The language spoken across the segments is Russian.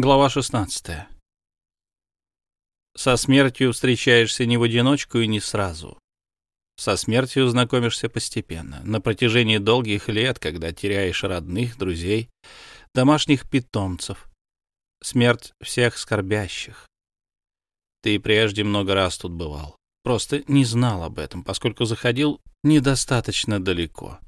Глава 16. Со смертью встречаешься не в одиночку и не сразу. Со смертью знакомишься постепенно, на протяжении долгих лет, когда теряешь родных, друзей, домашних питомцев. Смерть всех скорбящих. Ты прежде много раз тут бывал. Просто не знал об этом, поскольку заходил недостаточно далеко.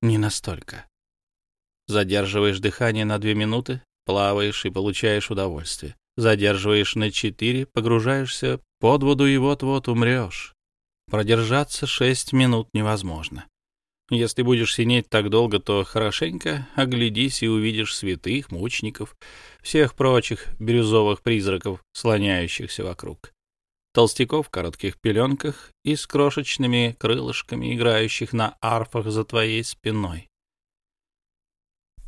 Не настолько. Задерживаешь дыхание на две минуты, плаваешь и получаешь удовольствие. Задерживаешь на четыре, погружаешься под воду и вот-вот умрешь. Продержаться шесть минут невозможно. Если будешь синеть так долго, то хорошенько оглядись и увидишь святых, мучеников, всех прочих бирюзовых призраков, слоняющихся вокруг. Толстяков в коротких пеленках и с крошечными крылышками, играющих на арфах за твоей спиной.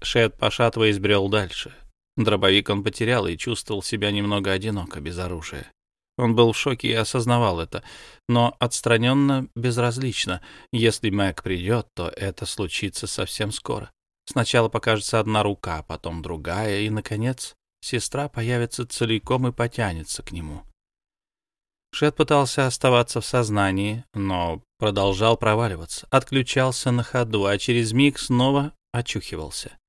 Шет, пошатываясь, брел дальше. Дробовик он потерял и чувствовал себя немного одиноко, без оружия. Он был в шоке и осознавал это, но отстраненно, безразлично. Если Мэг придет, то это случится совсем скоро. Сначала покажется одна рука, потом другая, и, наконец, сестра появится целиком и потянется к нему. Шет пытался оставаться в сознании, но продолжал проваливаться, отключался на ходу, а через миг снова очухивался.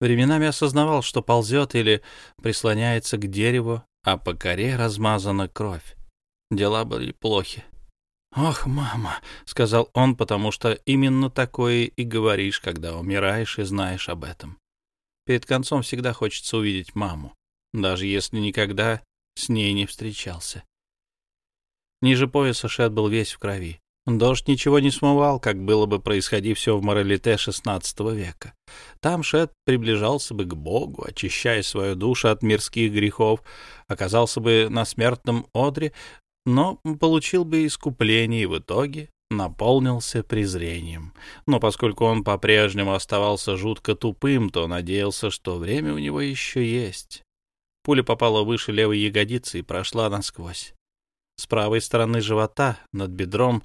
Временами осознавал, что ползет или прислоняется к дереву, а по коре размазана кровь. Дела были плохи. «Ох, мама», — сказал он, потому что именно такое и говоришь, когда умираешь и знаешь об этом. Перед концом всегда хочется увидеть маму, даже если никогда с ней не встречался. Ниже пояса Шет был весь в крови. Дождь ничего не смывал, как было бы происходи все в моралите XVI века. Там Шет приближался бы к Богу, очищая свою душу от мирских грехов, оказался бы на смертном одре, но получил бы искупление и в итоге наполнился презрением. Но поскольку он по-прежнему оставался жутко тупым, то надеялся, что время у него еще есть. Пуля попала выше левой ягодицы и прошла насквозь. Правой стороны живота, над бедром,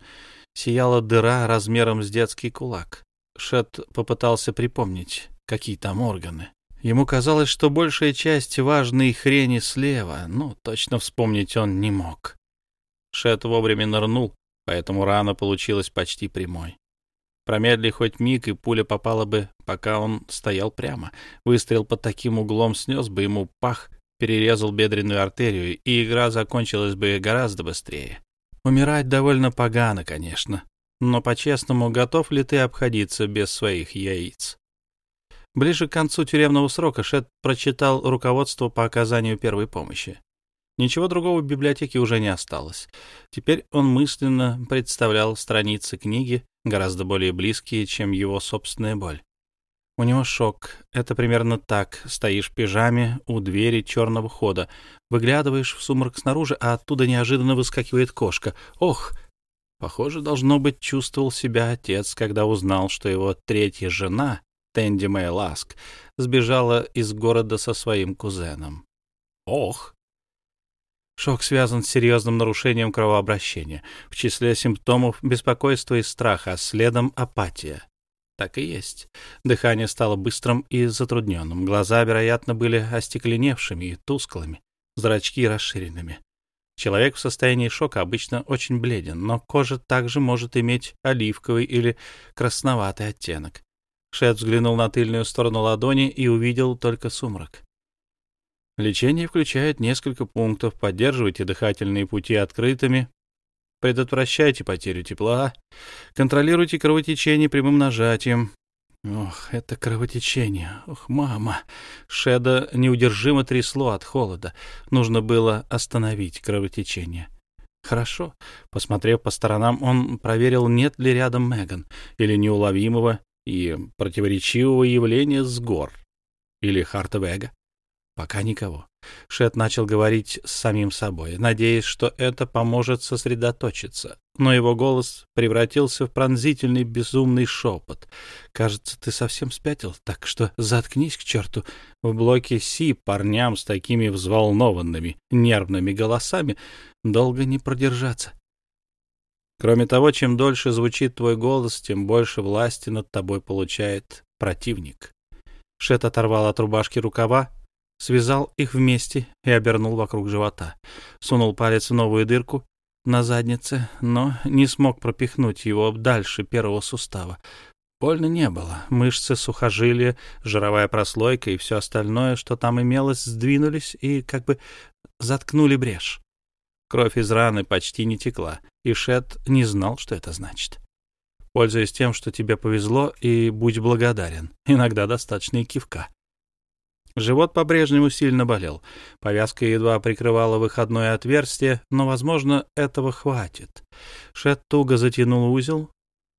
сияла дыра размером с детский кулак. Шет попытался припомнить, какие там органы. Ему казалось, что большая часть важной хрени слева, но точно вспомнить он не мог. Шет вовремя нырнул, поэтому рана получилась почти прямой. Промедли хоть миг, и пуля попала бы, пока он стоял прямо. Выстрел под таким углом снес бы ему пах перерезал бедренную артерию, и игра закончилась бы гораздо быстрее. Умирать довольно погано, конечно, но по-честному, готов ли ты обходиться без своих яиц? Ближе к концу тюремного срока Шет прочитал руководство по оказанию первой помощи. Ничего другого в библиотеке уже не осталось. Теперь он мысленно представлял страницы книги, гораздо более близкие, чем его собственная боль. У него шок. Это примерно так. Стоишь в пижаме у двери черного хода. Выглядываешь в сумрак снаружи, а оттуда неожиданно выскакивает кошка. Ох! Похоже, должно быть, чувствовал себя отец, когда узнал, что его третья жена, Тенди Мэй Ласк, сбежала из города со своим кузеном. Ох! Шок связан с серьезным нарушением кровообращения. В числе симптомов беспокойства и страха, а следом апатия. Так и есть. Дыхание стало быстрым и затрудненным. Глаза, вероятно, были остекленевшими и тусклыми, зрачки расширенными. Человек в состоянии шока обычно очень бледен, но кожа также может иметь оливковый или красноватый оттенок. Шет взглянул на тыльную сторону ладони и увидел только сумрак. Лечение включает несколько пунктов. Поддерживайте дыхательные пути открытыми, Предотвращайте потерю тепла. Контролируйте кровотечение прямым нажатием. Ох, это кровотечение. Ох, мама. Шеда неудержимо трясло от холода. Нужно было остановить кровотечение. Хорошо. Посмотрев по сторонам, он проверил, нет ли рядом Меган или неуловимого и противоречивого явления с гор или Хартвега. Пока никого. Шет начал говорить с самим собой, надеясь, что это поможет сосредоточиться. Но его голос превратился в пронзительный безумный шепот. «Кажется, ты совсем спятил, так что заткнись к черту. В блоке Си парням с такими взволнованными, нервными голосами долго не продержаться. Кроме того, чем дольше звучит твой голос, тем больше власти над тобой получает противник». Шет оторвал от рубашки рукава связал их вместе и обернул вокруг живота. Сунул палец в новую дырку на заднице, но не смог пропихнуть его дальше первого сустава. Больно не было. Мышцы, сухожилия, жировая прослойка и все остальное, что там имелось, сдвинулись и как бы заткнули брешь. Кровь из раны почти не текла, и Шет не знал, что это значит. Пользуясь тем, что тебе повезло, и будь благодарен. Иногда достаточно и кивка. Живот по-прежнему сильно болел. Повязка едва прикрывала выходное отверстие, но, возможно, этого хватит. Шет туго затянул узел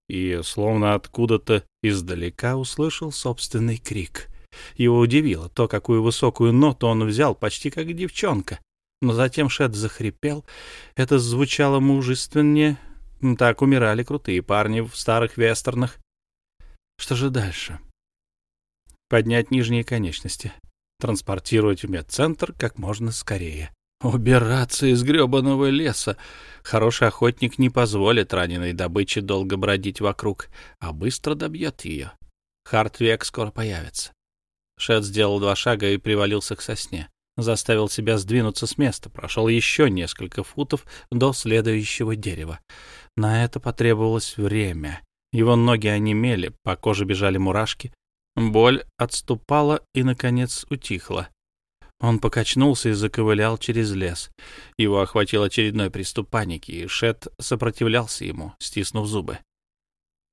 и, словно откуда-то издалека, услышал собственный крик. Его удивило то, какую высокую ноту он взял, почти как девчонка. Но затем Шет захрипел. Это звучало мужественнее. Так умирали крутые парни в старых вестернах. Что же дальше? Поднять нижние конечности. Транспортировать в медцентр как можно скорее. Убираться из гребаного леса. Хороший охотник не позволит раненой добыче долго бродить вокруг, а быстро добьет ее. Хартвек скоро появится. Шет сделал два шага и привалился к сосне. Заставил себя сдвинуться с места, прошел еще несколько футов до следующего дерева. На это потребовалось время. Его ноги онемели, по коже бежали мурашки. Боль отступала и, наконец, утихла. Он покачнулся и заковылял через лес. Его охватил очередной приступ паники, и Шет сопротивлялся ему, стиснув зубы.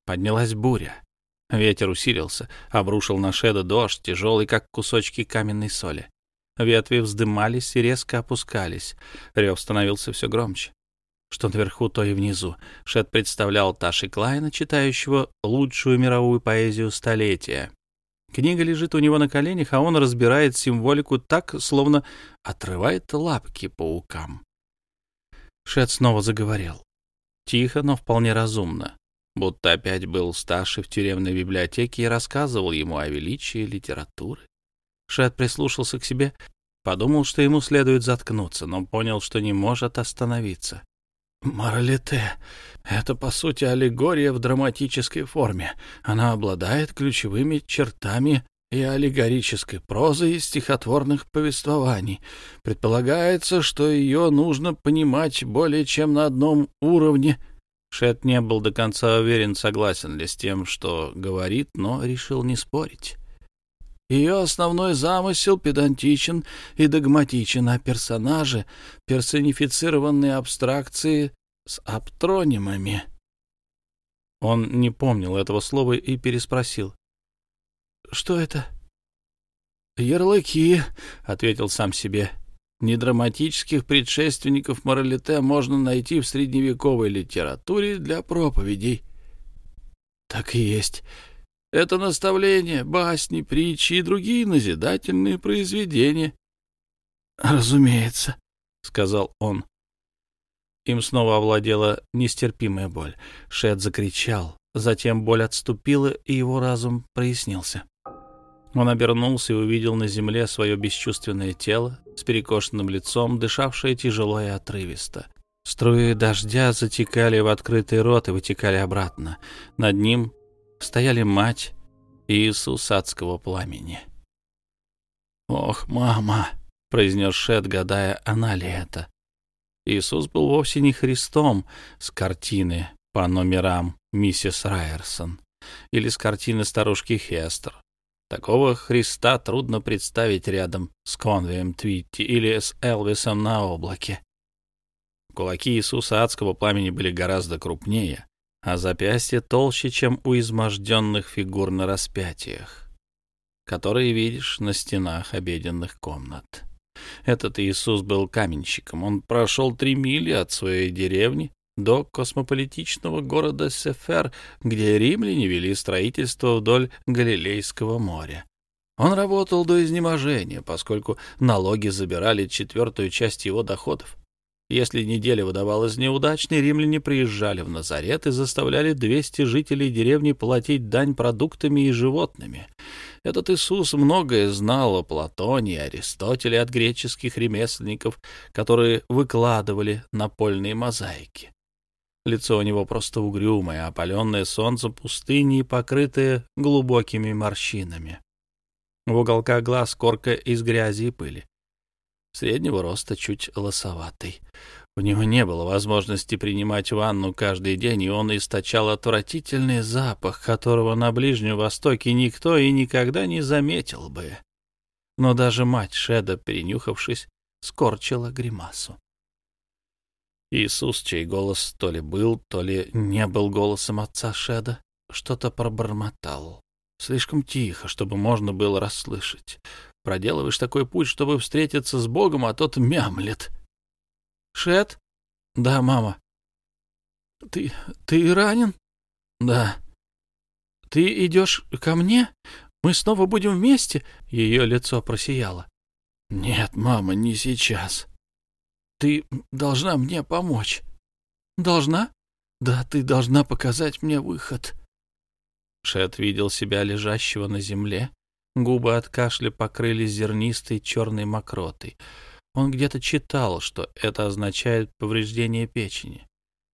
Поднялась буря. Ветер усилился, обрушил на Шеда дождь, тяжелый, как кусочки каменной соли. Ветви вздымались и резко опускались. Рев становился все громче. Что наверху, то и внизу. Шет представлял Таши Клайна, читающего лучшую мировую поэзию столетия. Книга лежит у него на коленях, а он разбирает символику так, словно отрывает лапки паукам. Шет снова заговорил. Тихо, но вполне разумно. Будто опять был старший в тюремной библиотеке и рассказывал ему о величии литературы. Шет прислушался к себе, подумал, что ему следует заткнуться, но понял, что не может остановиться. Моралите — это, по сути, аллегория в драматической форме. Она обладает ключевыми чертами и аллегорической прозой и стихотворных повествований. Предполагается, что ее нужно понимать более чем на одном уровне. Шет не был до конца уверен, согласен ли с тем, что говорит, но решил не спорить. Ее основной замысел педантичен и догматичен, а персонажи — персонифицированные абстракции с аптронимами. Он не помнил этого слова и переспросил. «Что это?» «Ярлыки», — ответил сам себе. «Недраматических предшественников моралите можно найти в средневековой литературе для проповедей». «Так и есть. Это наставления, басни, притчи и другие назидательные произведения. — Разумеется, — сказал он. Им снова овладела нестерпимая боль. Шет закричал. Затем боль отступила, и его разум прояснился. Он обернулся и увидел на земле свое бесчувственное тело с перекошенным лицом, дышавшее тяжело и отрывисто. Струи дождя затекали в открытый рот и вытекали обратно. Над ним стояли мать и Иисус адского пламени. «Ох, мама!» — произнес Шет, гадая, она ли это. Иисус был вовсе не Христом с картины по номерам миссис Райерсон или с картины старушки Хестер. Такого Христа трудно представить рядом с Конвием Твитти или с Элвисом на облаке. Кулаки Иисуса адского пламени были гораздо крупнее, а запястья толще, чем у изможденных фигур на распятиях, которые видишь на стенах обеденных комнат. Этот Иисус был каменщиком. Он прошел три мили от своей деревни до космополитичного города Сефер, где римляне вели строительство вдоль Галилейского моря. Он работал до изнеможения, поскольку налоги забирали четвертую часть его доходов. Если неделя выдавалась неудачной, римляне приезжали в Назарет и заставляли 200 жителей деревни платить дань продуктами и животными. Этот Иисус многое знал о Платоне и Аристотеле от греческих ремесленников, которые выкладывали напольные мозаики. Лицо у него просто угрюмое, опаленное солнцем пустыни и покрытое глубокими морщинами. В уголках глаз корка из грязи и пыли. Среднего роста, чуть лосоватый. У него не было возможности принимать ванну каждый день, и он источал отвратительный запах, которого на Ближнем Востоке никто и никогда не заметил бы. Но даже мать Шеда, перенюхавшись, скорчила гримасу. Иисус, чей голос то ли был, то ли не был голосом отца Шеда, что-то пробормотал. Слишком тихо, чтобы можно было расслышать. Проделываешь такой путь, чтобы встретиться с Богом, а тот мямлет. Шет? Да, мама. Ты... ты ранен? Да. Ты идешь ко мне? Мы снова будем вместе? Ее лицо просияло. Нет, мама, не сейчас. Ты должна мне помочь. Должна? Да, ты должна показать мне выход. Шет видел себя лежащего на земле. Губы от кашля покрылись зернистой черной мокротой. Он где-то читал, что это означает повреждение печени.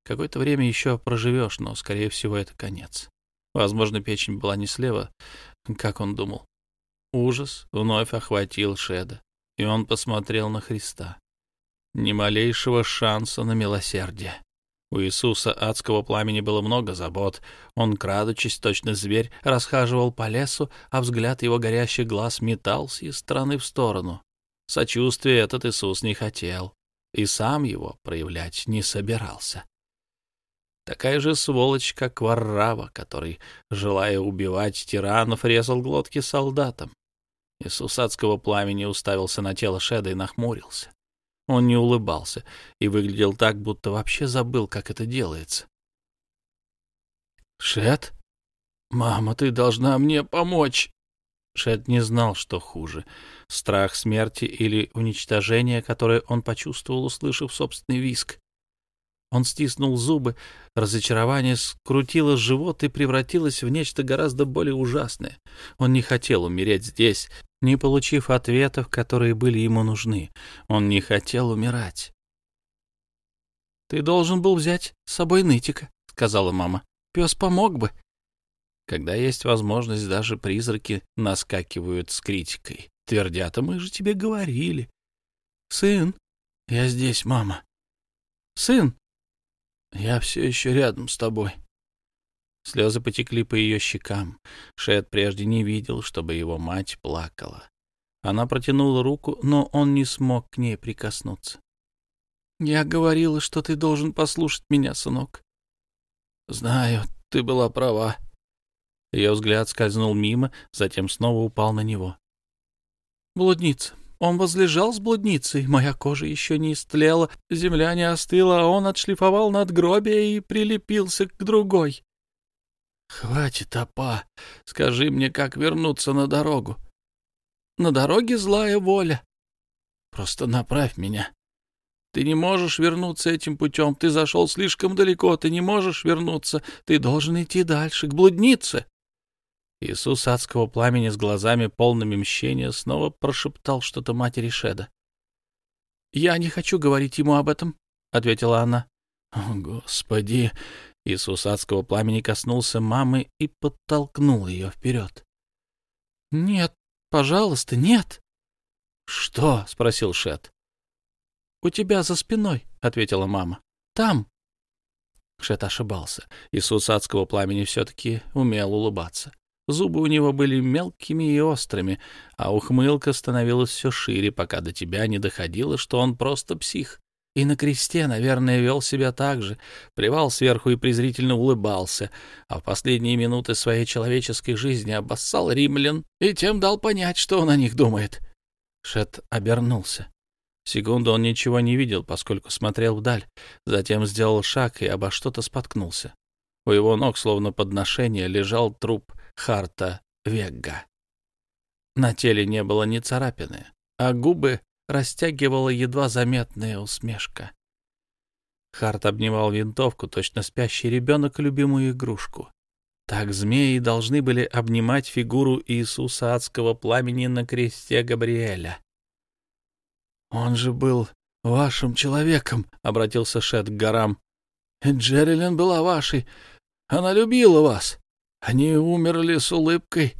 Какое-то время еще проживешь, но, скорее всего, это конец. Возможно, печень была не слева, как он думал. Ужас вновь охватил Шеда, и он посмотрел на Христа. Ни малейшего шанса на милосердие. У Иисуса адского пламени было много забот. Он, крадучись, точно зверь, расхаживал по лесу, а взгляд его горящих глаз метался из стороны в сторону. Сочувствия этот Иисус не хотел и сам его проявлять не собирался. Такая же сволочь, как Варрава, который, желая убивать тиранов, резал глотки солдатам. Иисус адского пламени уставился на тело Шеда и нахмурился. Он не улыбался и выглядел так, будто вообще забыл, как это делается. «Шет? Мама, ты должна мне помочь!» Шет не знал, что хуже — страх смерти или уничтожение, которое он почувствовал, услышав собственный виск. Он стиснул зубы, разочарование скрутило живот и превратилось в нечто гораздо более ужасное. Он не хотел умереть здесь, не получив ответов, которые были ему нужны. Он не хотел умирать. — Ты должен был взять с собой нытика, — сказала мама. — Пес помог бы. Когда есть возможность, даже призраки наскакивают с критикой. Твердят, а мы же тебе говорили. — Сын, я здесь, мама. — Сын, я все еще рядом с тобой. Слезы потекли по ее щекам. Шет прежде не видел, чтобы его мать плакала. Она протянула руку, но он не смог к ней прикоснуться. — Я говорила, что ты должен послушать меня, сынок. — Знаю, ты была права. Ее взгляд скользнул мимо, затем снова упал на него. — Блудница, он возлежал с блудницей, моя кожа еще не истлела, земля не остыла, а он отшлифовал надгробие и прилепился к другой. — Хватит, опа, скажи мне, как вернуться на дорогу. — На дороге злая воля. Просто направь меня. Ты не можешь вернуться этим путем, ты зашел слишком далеко, ты не можешь вернуться, ты должен идти дальше, к блуднице. Иисус адского пламени с глазами полными мщения снова прошептал что-то матери Шеда. — Я не хочу говорить ему об этом, — ответила она. — О, Господи! Иисус адского пламени коснулся мамы и подтолкнул ее вперед. — Нет, пожалуйста, нет! — Что? — спросил Шед. — У тебя за спиной, — ответила мама. — Там. Шет ошибался. Иисус адского пламени все-таки умел улыбаться. Зубы у него были мелкими и острыми, а ухмылка становилась все шире, пока до тебя не доходило, что он просто псих. И на кресте, наверное, вел себя так же, плевал сверху и презрительно улыбался, а в последние минуты своей человеческой жизни обоссал римлян и тем дал понять, что он о них думает. Шет обернулся. Секунду он ничего не видел, поскольку смотрел вдаль, затем сделал шаг и обо что-то споткнулся. У его ног, словно подношение, лежал труп Харта Вегга. На теле не было ни царапины, а губы растягивала едва заметная усмешка. Харт обнимал винтовку, точно спящий ребенок, любимую игрушку. Так змеи должны были обнимать фигуру Иисуса адского пламени на кресте Габриэля. «Он же был вашим человеком», — обратился Шет к горам. «Джерилин была вашей. Она любила вас. Они умерли с улыбкой.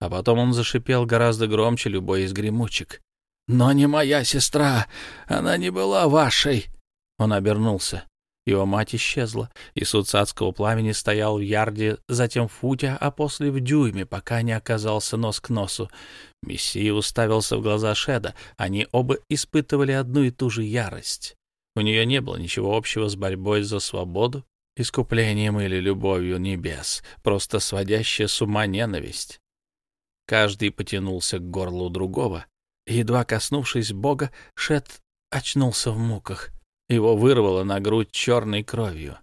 А потом он зашипел гораздо громче любой из гремучек. «Но не моя сестра! Она не была вашей!» Он обернулся. Его мать исчезла, и суд адского пламени стоял в ярде, затем в футе, а после в дюйме, пока не оказался нос к носу. Мессия уставился в глаза Шеда. Они оба испытывали одну и ту же ярость. У нее не было ничего общего с борьбой за свободу, искуплением или любовью небес, просто сводящая с ума ненависть. Каждый потянулся к горлу другого. Едва коснувшись Бога, Шед очнулся в муках. Его вырвало на грудь черной кровью.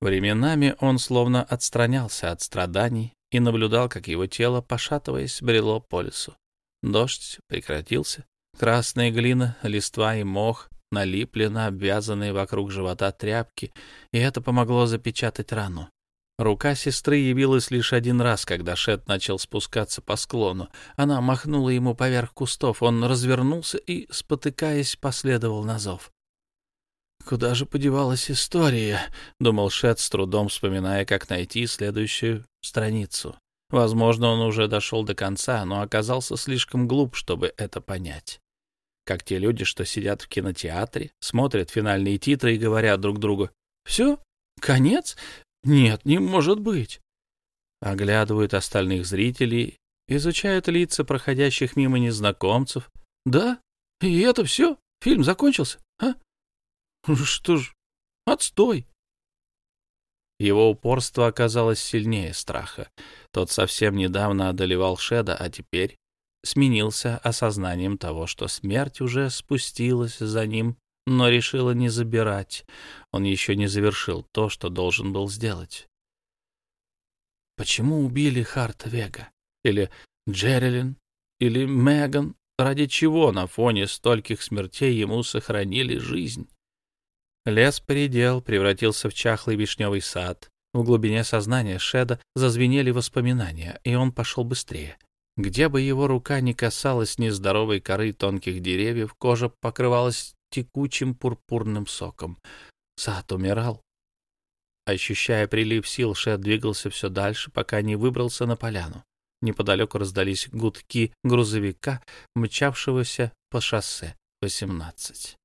Временами он словно отстранялся от страданий и наблюдал, как его тело, пошатываясь, брело по лесу. Дождь прекратился. Красная глина, листва и мох налипли на обвязанные вокруг живота тряпки, и это помогло запечатать рану. Рука сестры явилась лишь один раз, когда Шет начал спускаться по склону. Она махнула ему поверх кустов. Он развернулся и, спотыкаясь, последовал на зов. «Куда же подевалась история?» — думал Шет, с трудом вспоминая, как найти следующую страницу. Возможно, он уже дошел до конца, но оказался слишком глуп, чтобы это понять. Как те люди, что сидят в кинотеатре, смотрят финальные титры и говорят друг другу «Все? Конец? Нет, не может быть. Оглядывают остальных зрителей, изучают лица проходящих мимо незнакомцев. Да? И это все? Фильм закончился? А? Что ж, отстой. Его упорство оказалось сильнее страха. Тот совсем недавно одолевал Шеда, а теперь сменился осознанием того, что смерть уже спустилась за ним но решила не забирать. Он еще не завершил то, что должен был сделать. Почему убили Харта Вега? Или Джерилин? Или Меган? Ради чего на фоне стольких смертей ему сохранили жизнь? Лес поредел, превратился в чахлый вишневый сад. В глубине сознания Шеда зазвенели воспоминания, и он пошел быстрее. Где бы его рука не касалась нездоровой коры тонких деревьев, кожа покрывалась текучим пурпурным соком. Сад умирал. Ощущая прилив сил, Шет двигался все дальше, пока не выбрался на поляну. Неподалеку раздались гудки грузовика, мчавшегося по шоссе 18.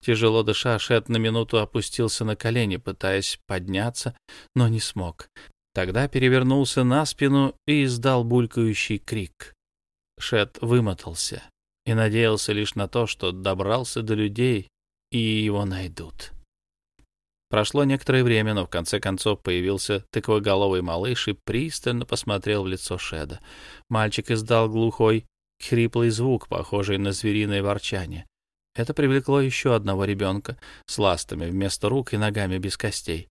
Тяжело дыша, Шет на минуту опустился на колени, пытаясь подняться, но не смог. Тогда перевернулся на спину и издал булькающий крик. Шет вымотался и надеялся лишь на то, что добрался до людей и его найдут. Прошло некоторое время, но в конце концов появился тыквоголовый малыш и пристально посмотрел в лицо Шеда. Мальчик издал глухой, хриплый звук, похожий на звериное ворчание. Это привлекло еще одного ребенка с ластами вместо рук и ногами без костей.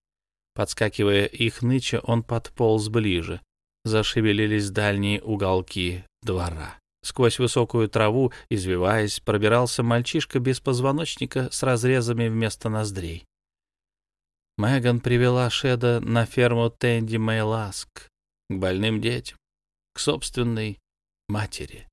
Подскакивая их ныча, он подполз ближе. Зашевелились дальние уголки двора. Сквозь высокую траву, извиваясь, пробирался мальчишка без позвоночника с разрезами вместо ноздрей. Меган привела Шеда на ферму Тенди Мейласк к больным детям, к собственной матери.